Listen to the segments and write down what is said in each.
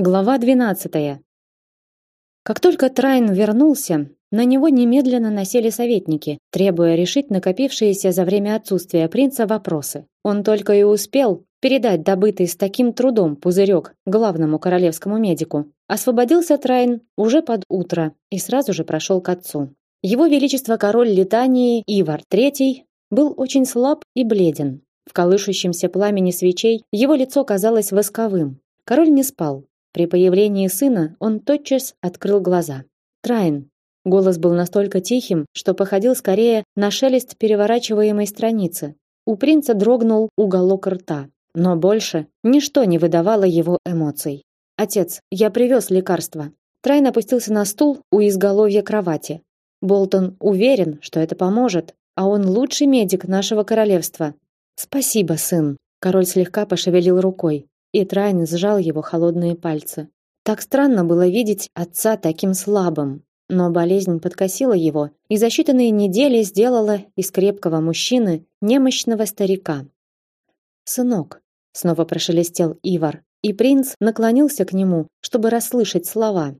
Глава 12. Как только Трайн вернулся, на него немедленно насели советники, требуя решить накопившиеся за время отсутствия принца вопросы. Он только и успел передать добытый с таким трудом пузырек главному королевскому медику. Освободился Трайн уже под утро и сразу же прошел к отцу. Его величество король Литании Ивар III был очень слаб и бледен. В колышущемся пламени свечей его лицо казалось восковым. Король не спал, при появлении сына он тотчас открыл глаза. Трайн. Голос был настолько тихим, что походил скорее на шелест переворачиваемой страницы. У принца дрогнул уголок рта, но больше ничто не выдавало его эмоций. Отец, я привез лекарство. Трайн опустился на стул у изголовья кровати. Болтон уверен, что это поможет, а он лучший медик нашего королевства. Спасибо, сын. Король слегка пошевелил рукой и Трайн сжал его холодные пальцы. Так странно было видеть отца таким слабым, но болезнь подкосила его и за считанные недели сделала из крепкого мужчины немощного старика. «Сынок», — снова прошелестел Ивар, и принц наклонился к нему, чтобы расслышать слова.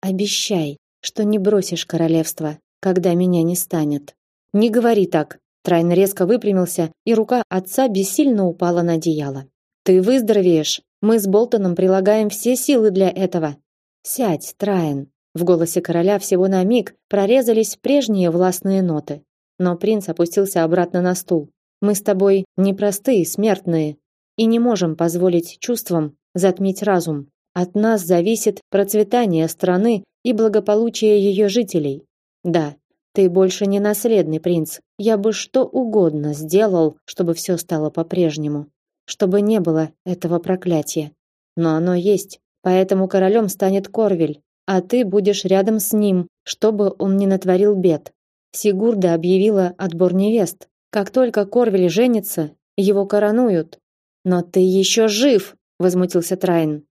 «Обещай, что не бросишь королевство, когда меня не станет». «Не говори так», Трайн резко выпрямился, и рука отца бессильно упала на одеяло. Ты выздоровеешь. Мы с Болтоном прилагаем все силы для этого. Сядь, Траен. В голосе короля всего на миг прорезались прежние властные ноты. Но принц опустился обратно на стул. Мы с тобой не простые смертные и не можем позволить чувствам затмить разум. От нас зависит процветание страны и благополучие ее жителей. Да, ты больше не наследный принц. Я бы что угодно сделал, чтобы все стало по-прежнему чтобы не было этого проклятия. Но оно есть, поэтому королем станет Корвель, а ты будешь рядом с ним, чтобы он не натворил бед. Сигурда объявила отбор невест. Как только Корвель женится, его коронуют. Но ты еще жив, возмутился Трайн.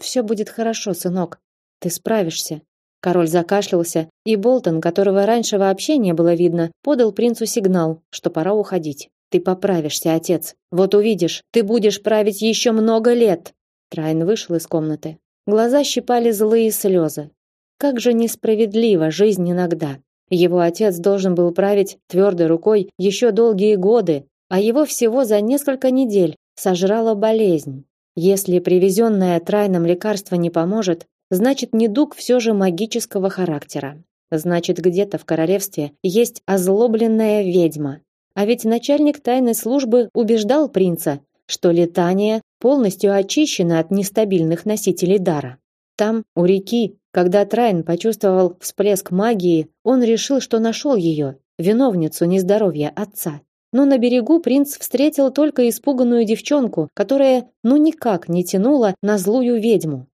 Все будет хорошо, сынок. Ты справишься. Король закашлялся, и Болтон, которого раньше вообще не было видно, подал принцу сигнал, что пора уходить. Ты поправишься, отец. Вот увидишь, ты будешь править еще много лет. Трайн вышел из комнаты. Глаза щипали злые слезы. Как же несправедлива жизнь иногда. Его отец должен был править твердой рукой еще долгие годы, а его всего за несколько недель сожрала болезнь. Если привезенное Трайном лекарство не поможет, значит недуг все же магического характера. Значит, где-то в королевстве есть озлобленная ведьма, а ведь начальник тайной службы убеждал принца, что летание полностью очищено от нестабильных носителей дара. Там, у реки, когда Трайн почувствовал всплеск магии, он решил, что нашел ее, виновницу нездоровья отца. Но на берегу принц встретил только испуганную девчонку, которая ну никак не тянула на злую ведьму.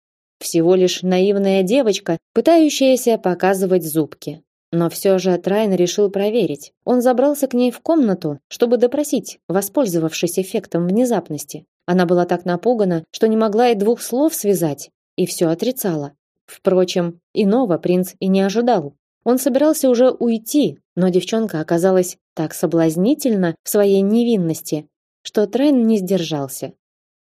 Всего лишь наивная девочка, пытающаяся показывать зубки. Но все же Трайн решил проверить. Он забрался к ней в комнату, чтобы допросить, воспользовавшись эффектом внезапности. Она была так напугана, что не могла и двух слов связать, и все отрицала. Впрочем, иного принц и не ожидал. Он собирался уже уйти, но девчонка оказалась так соблазнительна в своей невинности, что Трайн не сдержался.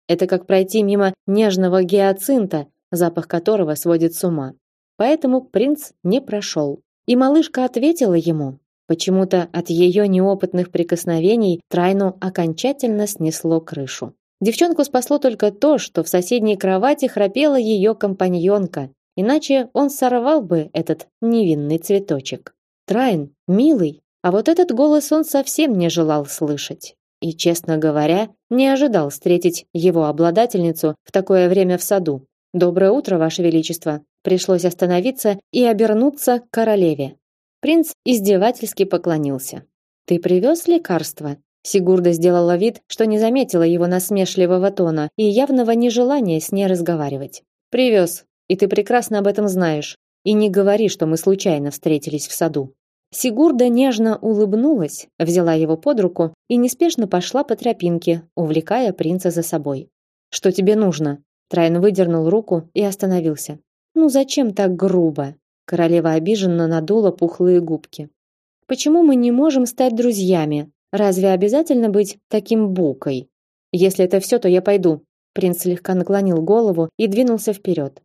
Это как пройти мимо нежного гиацинта, запах которого сводит с ума. Поэтому принц не прошел. И малышка ответила ему. Почему-то от ее неопытных прикосновений Трайну окончательно снесло крышу. Девчонку спасло только то, что в соседней кровати храпела ее компаньонка, иначе он сорвал бы этот невинный цветочек. Трайн, милый, а вот этот голос он совсем не желал слышать. И, честно говоря, не ожидал встретить его обладательницу в такое время в саду. Доброе утро, ваше величество, Пришлось остановиться и обернуться к королеве. Принц издевательски поклонился. Ты привез лекарство? Сигурда сделала вид, что не заметила его насмешливого тона и явного нежелания с ней разговаривать. Привез, и ты прекрасно об этом знаешь. И не говори, что мы случайно встретились в саду. Сигурда нежно улыбнулась, взяла его под руку и неспешно пошла по тропинке, увлекая принца за собой. Что тебе нужно? Трайн выдернул руку и остановился. Ну зачем так грубо? Королева обиженно надула пухлые губки. Почему мы не можем стать друзьями? Разве обязательно быть таким букой? Если это все, то я пойду. Принц слегка наклонил голову и двинулся вперед.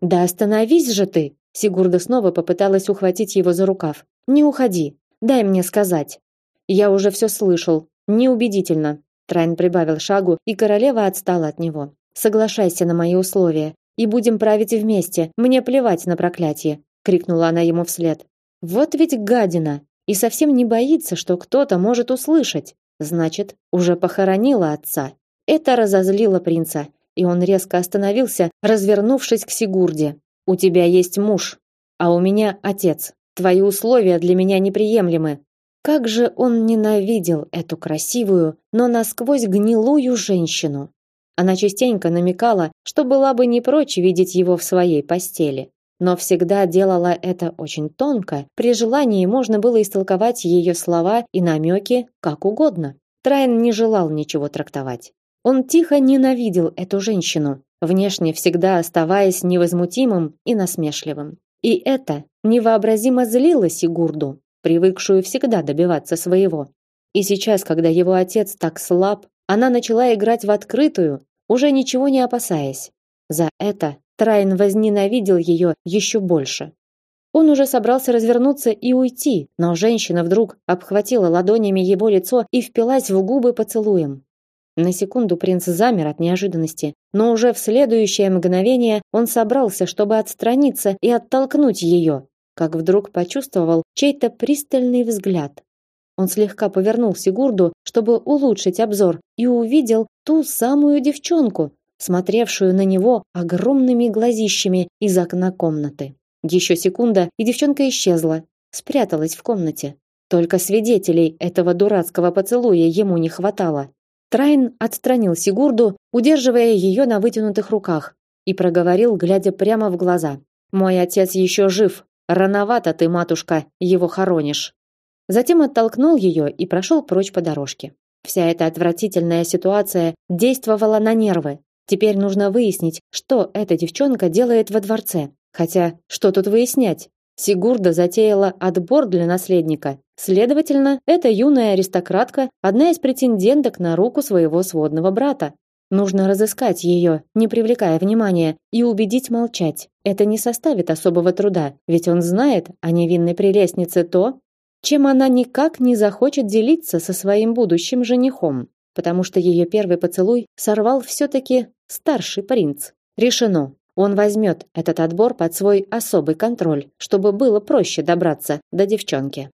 Да остановись же ты! Сигурда снова попыталась ухватить его за рукав. Не уходи. Дай мне сказать. Я уже все слышал. Неубедительно. Трайн прибавил шагу, и королева отстала от него. Соглашайся на мои условия, и будем править вместе. Мне плевать на проклятие, крикнула она ему вслед. Вот ведь гадина, и совсем не боится, что кто-то может услышать. Значит, уже похоронила отца. Это разозлило принца, и он резко остановился, развернувшись к Сигурде. У тебя есть муж, а у меня отец. Твои условия для меня неприемлемы. Как же он ненавидел эту красивую, но насквозь гнилую женщину. Она частенько намекала, что была бы не прочь видеть его в своей постели, но всегда делала это очень тонко. При желании можно было истолковать ее слова и намеки как угодно. Трайн не желал ничего трактовать. Он тихо ненавидел эту женщину, внешне всегда оставаясь невозмутимым и насмешливым. И это невообразимо злило Сигурду привыкшую всегда добиваться своего. И сейчас, когда его отец так слаб, она начала играть в открытую, уже ничего не опасаясь. За это Трайн возненавидел ее еще больше. Он уже собрался развернуться и уйти, но женщина вдруг обхватила ладонями его лицо и впилась в губы поцелуем. На секунду принц замер от неожиданности, но уже в следующее мгновение он собрался, чтобы отстраниться и оттолкнуть ее, как вдруг почувствовал чей-то пристальный взгляд. Он слегка повернул Сигурду, чтобы улучшить обзор, и увидел ту самую девчонку, смотревшую на него огромными глазищами из окна комнаты. Еще секунда, и девчонка исчезла, спряталась в комнате. Только свидетелей этого дурацкого поцелуя ему не хватало. Трайн отстранил Сигурду, удерживая ее на вытянутых руках, и проговорил, глядя прямо в глаза: "Мой отец еще жив, Рановато ты, матушка, его хоронишь. Затем оттолкнул ее и прошел прочь по дорожке. Вся эта отвратительная ситуация действовала на нервы. Теперь нужно выяснить, что эта девчонка делает во дворце. Хотя, что тут выяснять? Сигурда затеяла отбор для наследника. Следовательно, эта юная аристократка одна из претенденток на руку своего сводного брата. Нужно разыскать ее, не привлекая внимания, и убедить молчать. Это не составит особого труда, ведь он знает о невинной прелестнице то, чем она никак не захочет делиться со своим будущим женихом, потому что ее первый поцелуй сорвал все-таки старший принц. Решено. Он возьмет этот отбор под свой особый контроль, чтобы было проще добраться до девчонки.